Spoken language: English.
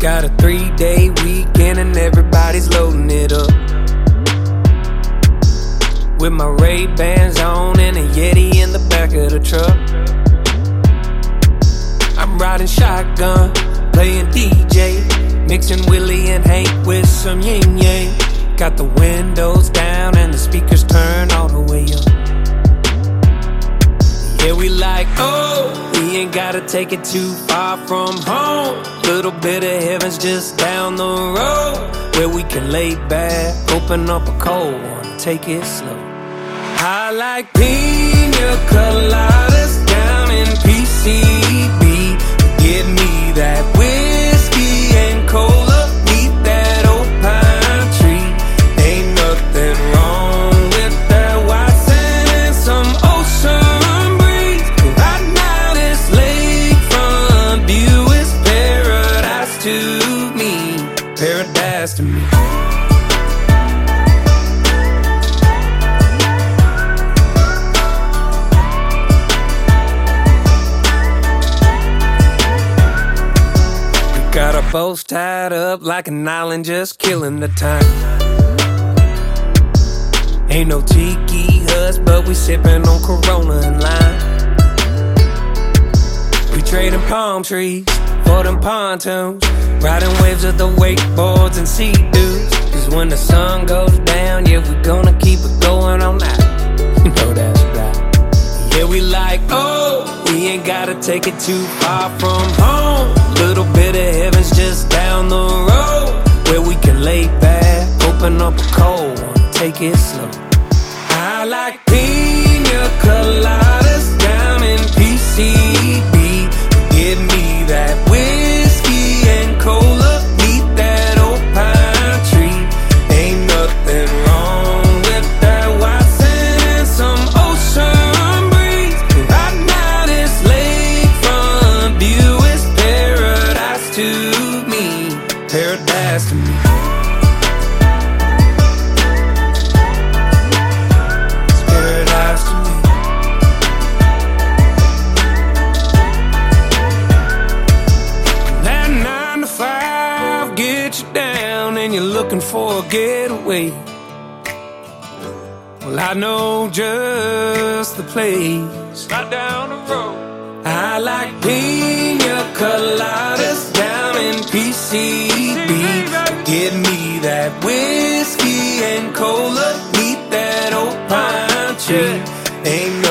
three day weekend and everybody's loading it up. With my Ray Bans on and a Yeti in the back of the truck. I'm riding shotgun, playing DJ, mixing Willie and Hank with some Ying Yang. Got the windows down and the speakers turned all the way up. Yeah, we like, oh, we ain't gotta take it too far from home. Little bit of heaven's just down the road where we can lay back, open up a cold one, take it slow. I like pina coladas Paradise to me. Got our boats tied up like an island, just killing the time. Ain't no tiki huts, but we sipping on Corona and lime. We trading palm trees for them pontoons, riding waves of the wakeboards and Sea-Doos. Cause when the sun goes down, yeah, we gonna keep it going all night. You know that's right. Yeah, we like, oh, we ain't gotta take it too far from home. Little bit of heaven's just down the road where we can lay back, open up a cold one, take it slow. I like pina coladas me, paradise to me. It's paradise to me. That nine to five get you down and you're looking for a getaway. Well, I know just the place. Right down the road. I like pina coladas Ain't no